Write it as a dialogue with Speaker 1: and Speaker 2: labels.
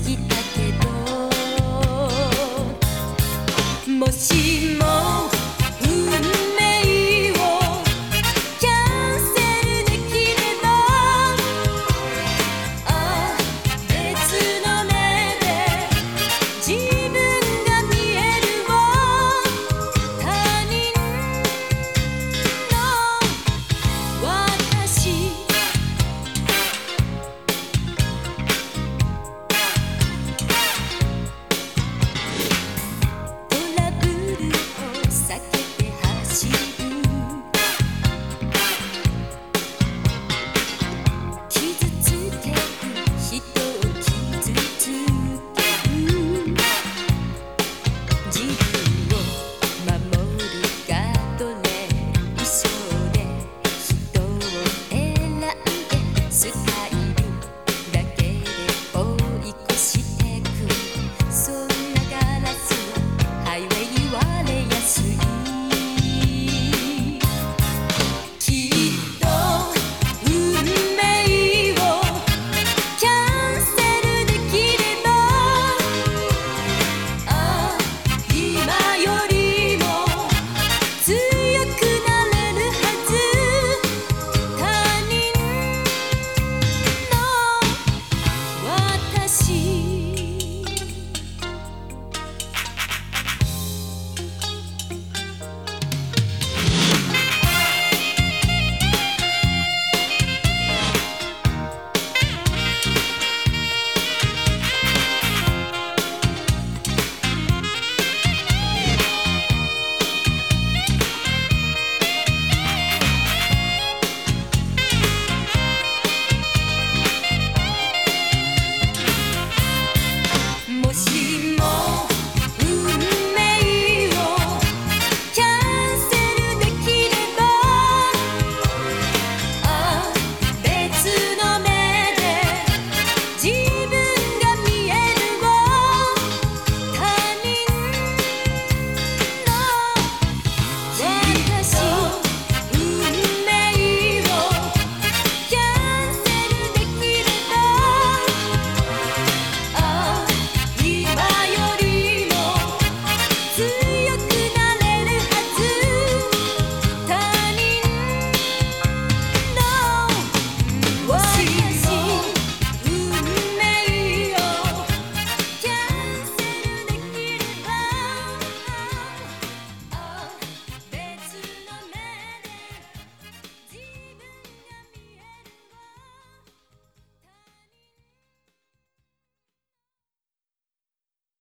Speaker 1: 求た